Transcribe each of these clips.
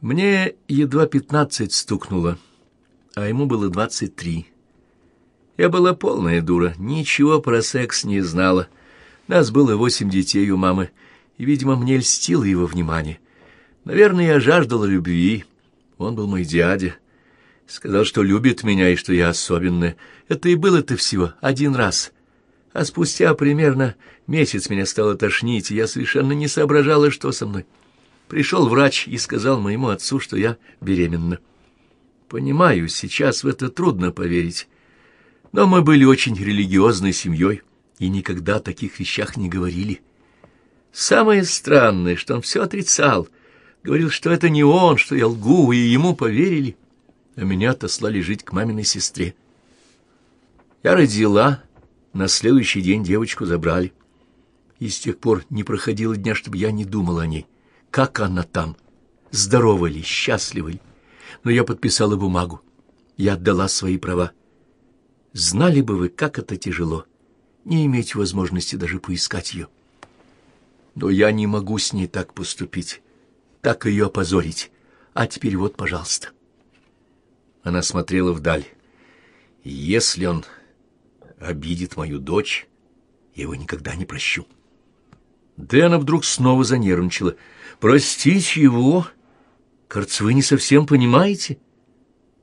Мне едва пятнадцать стукнуло, а ему было двадцать три. Я была полная дура, ничего про секс не знала. Нас было восемь детей у мамы, и, видимо, мне льстило его внимание. Наверное, я жаждала любви. Он был мой дядя. Сказал, что любит меня и что я особенная. Это и было-то всего один раз. А спустя примерно месяц меня стало тошнить, и я совершенно не соображала, что со мной. Пришел врач и сказал моему отцу, что я беременна. Понимаю, сейчас в это трудно поверить. Но мы были очень религиозной семьей и никогда о таких вещах не говорили. Самое странное, что он все отрицал. Говорил, что это не он, что я лгу, и ему поверили. А меня отослали жить к маминой сестре. Я родила, на следующий день девочку забрали. И с тех пор не проходило дня, чтобы я не думала о ней. Как она там? Здорова ли, счастлива ли? Но я подписала бумагу. Я отдала свои права. Знали бы вы, как это тяжело, не иметь возможности даже поискать ее. Но я не могу с ней так поступить, так ее опозорить. А теперь вот, пожалуйста. Она смотрела вдаль. Если он обидит мою дочь, я его никогда не прощу. Дэна вдруг снова занервничала — Простить его? Кажется, вы не совсем понимаете.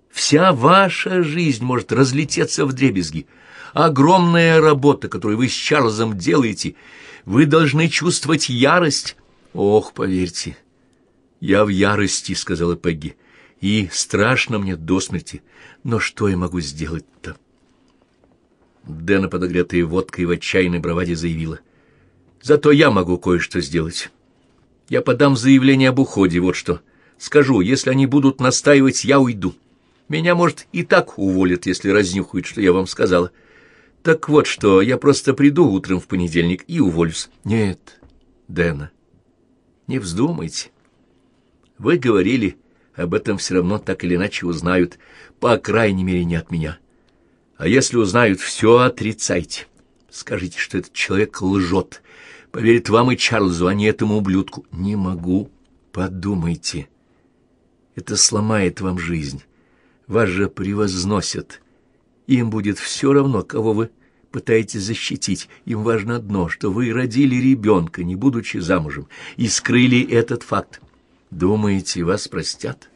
Вся ваша жизнь может разлететься в дребезги. Огромная работа, которую вы с Чарльзом делаете, вы должны чувствовать ярость. Ох, поверьте, я в ярости, — сказала Пегги, — и страшно мне до смерти. Но что я могу сделать-то? Дэна, подогретая водкой в отчаянной браваде, заявила. Зато я могу кое-что сделать. Я подам заявление об уходе, вот что. Скажу, если они будут настаивать, я уйду. Меня, может, и так уволят, если разнюхают, что я вам сказала. Так вот что, я просто приду утром в понедельник и уволюсь. Нет, Дэна, не вздумайте. Вы говорили, об этом все равно так или иначе узнают, по крайней мере, не от меня. А если узнают, все отрицайте. Скажите, что этот человек лжет, Поверит вам и Чарльзу, а не этому ублюдку. Не могу. Подумайте. Это сломает вам жизнь. Вас же превозносят. Им будет все равно, кого вы пытаетесь защитить. Им важно одно, что вы родили ребенка, не будучи замужем, и скрыли этот факт. Думаете, вас простят?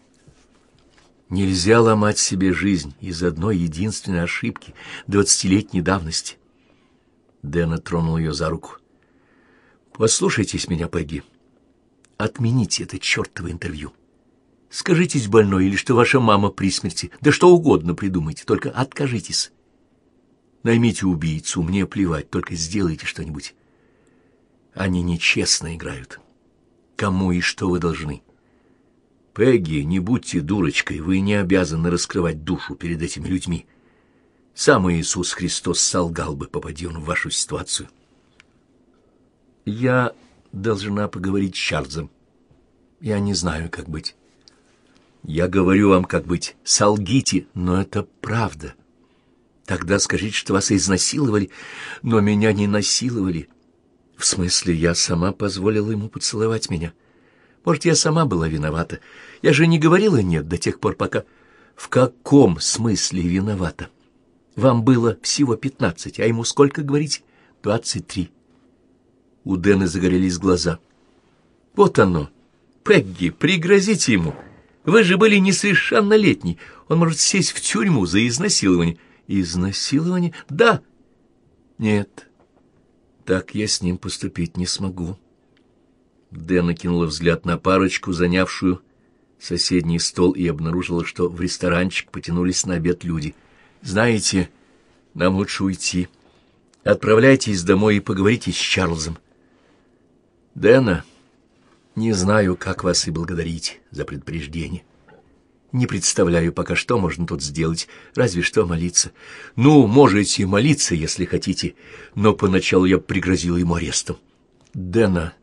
Нельзя ломать себе жизнь из одной единственной ошибки двадцатилетней давности. Дэна тронул ее за руку. Послушайтесь меня, Пегги. Отмените это чертово интервью. Скажитесь больной или что ваша мама при смерти. Да что угодно придумайте, только откажитесь. Наймите убийцу, мне плевать, только сделайте что-нибудь. Они нечестно играют. Кому и что вы должны? Пегги, не будьте дурочкой, вы не обязаны раскрывать душу перед этими людьми. Сам Иисус Христос солгал бы, попади он в вашу ситуацию. Я должна поговорить с Чарльзом. Я не знаю, как быть. Я говорю вам, как быть. Солгите, но это правда. Тогда скажите, что вас изнасиловали, но меня не насиловали. В смысле, я сама позволила ему поцеловать меня. Может, я сама была виновата. Я же не говорила «нет» до тех пор, пока... В каком смысле виновата? Вам было всего пятнадцать, а ему сколько, говорить? Двадцать три. У Дэны загорелись глаза. «Вот оно! Пегги, пригрозите ему! Вы же были несовершеннолетний. Он может сесть в тюрьму за изнасилование». «Изнасилование? Да!» «Нет, так я с ним поступить не смогу». Дэна кинула взгляд на парочку, занявшую соседний стол, и обнаружила, что в ресторанчик потянулись на обед люди. «Знаете, нам лучше уйти. Отправляйтесь домой и поговорите с Чарльзом. Дэна, не знаю, как вас и благодарить за предупреждение. Не представляю пока, что можно тут сделать, разве что молиться. Ну, можете молиться, если хотите, но поначалу я пригрозил ему арестом. Дэна,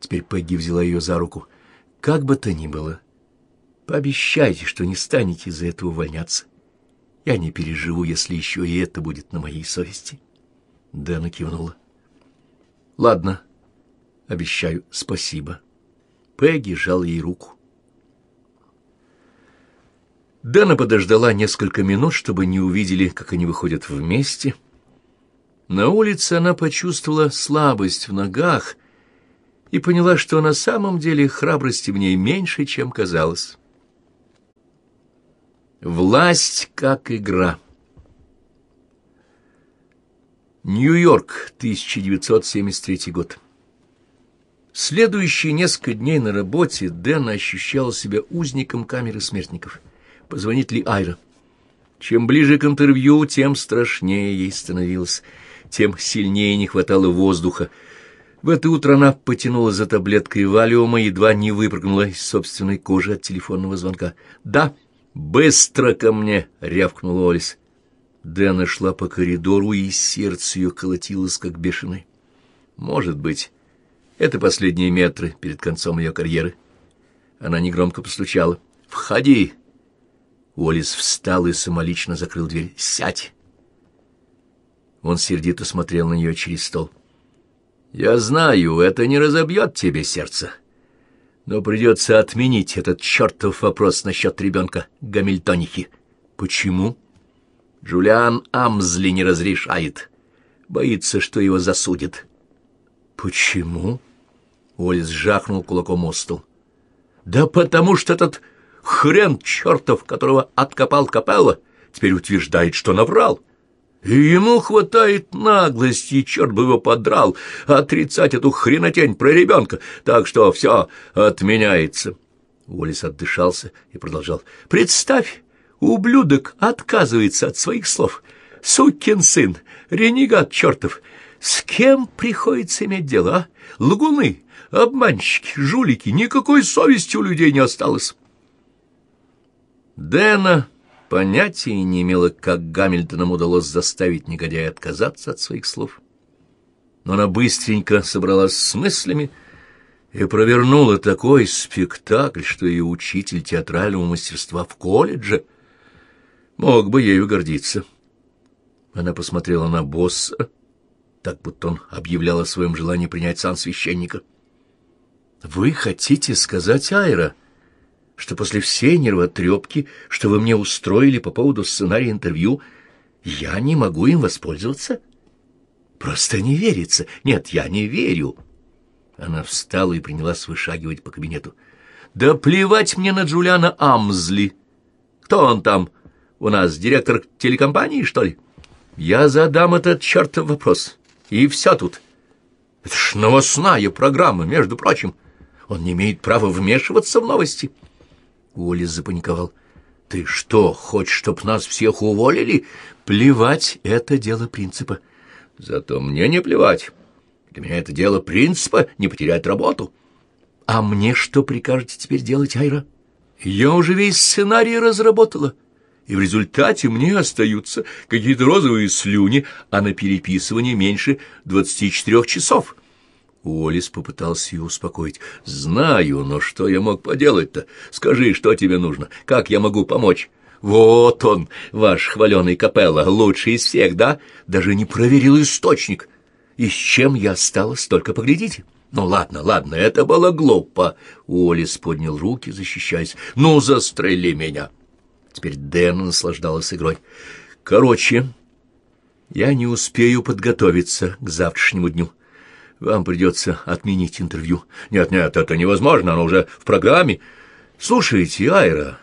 теперь Пегги взяла ее за руку, как бы то ни было, пообещайте, что не станете из-за этого увольняться. Я не переживу, если еще и это будет на моей совести. Дэна кивнула. Ладно, Обещаю, спасибо. Пегги жал ей руку. Дэна подождала несколько минут, чтобы не увидели, как они выходят вместе. На улице она почувствовала слабость в ногах и поняла, что на самом деле храбрости в ней меньше, чем казалось. Власть как игра. Нью-Йорк, 1973 год. Следующие несколько дней на работе Дэн ощущал себя узником камеры смертников. Позвонит ли Айра? Чем ближе к интервью, тем страшнее ей становилось, тем сильнее не хватало воздуха. В это утро она потянула за таблеткой валиума, едва не выпрыгнула из собственной кожи от телефонного звонка. «Да, быстро ко мне!» — рявкнула Олис. Дэна шла по коридору, и сердце ее колотилось, как бешеное. Может быть, это последние метры перед концом ее карьеры. Она негромко постучала. «Входи!» Уоллес встал и самолично закрыл дверь. «Сядь!» Он сердито смотрел на нее через стол. «Я знаю, это не разобьет тебе сердце, но придется отменить этот чертов вопрос насчет ребенка Гамильтонихи». «Почему?» Джулиан Амзли не разрешает. Боится, что его засудят. Почему? Уоллес жахнул кулаком о стол. Да потому что этот хрен чертов, которого откопал Капелла, теперь утверждает, что наврал. Ему хватает наглости, черт бы его подрал, отрицать эту хренотень про ребенка, так что все отменяется. Уоллес отдышался и продолжал. «Представь, Ублюдок отказывается от своих слов. Сукин сын, ренегат чертов. С кем приходится иметь дело, а? Лгуны, обманщики, жулики. Никакой совести у людей не осталось. Дэна понятия не имела, как Гамильтонам удалось заставить негодяя отказаться от своих слов. Но она быстренько собралась с мыслями и провернула такой спектакль, что ее учитель театрального мастерства в колледже — Мог бы ею гордиться. Она посмотрела на босса, так будто он объявлял о своем желании принять сан священника. «Вы хотите сказать, Айра, что после всей нервотрепки, что вы мне устроили по поводу сценария интервью, я не могу им воспользоваться? Просто не верится. Нет, я не верю». Она встала и принялась вышагивать по кабинету. «Да плевать мне на Джулиана Амзли! Кто он там?» у нас директор телекомпании, что ли? Я задам этот чертов вопрос. И все тут. Это ж новостная программа, между прочим. Он не имеет права вмешиваться в новости. Уоллес запаниковал. Ты что, хочешь, чтоб нас всех уволили? Плевать — это дело принципа. Зато мне не плевать. Для меня это дело принципа — не потерять работу. А мне что прикажете теперь делать, Айра? Я уже весь сценарий разработала и в результате мне остаются какие-то розовые слюни, а на переписывание меньше двадцати четырех часов. Уоллес попытался ее успокоить. «Знаю, но что я мог поделать-то? Скажи, что тебе нужно? Как я могу помочь?» «Вот он, ваш хваленый капелла, лучший из всех, да? Даже не проверил источник. И с чем я осталась, только поглядите». «Ну ладно, ладно, это было глупо». Уоллес поднял руки, защищаясь. «Ну, застрели меня». Теперь Дэн наслаждалась игрой. «Короче, я не успею подготовиться к завтрашнему дню. Вам придется отменить интервью. Нет-нет, это невозможно, оно уже в программе. Слушайте, Айра,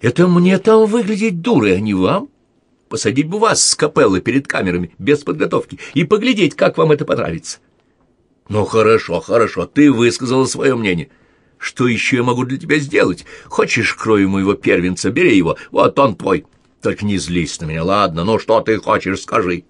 это мне там выглядеть дурой, а не вам? Посадить бы вас с капеллы перед камерами, без подготовки, и поглядеть, как вам это понравится. Ну, хорошо, хорошо, ты высказала свое мнение». Что еще я могу для тебя сделать? Хочешь крови моего первенца? Бери его, вот он твой. Только не злись на меня, ладно? Ну, что ты хочешь, скажи».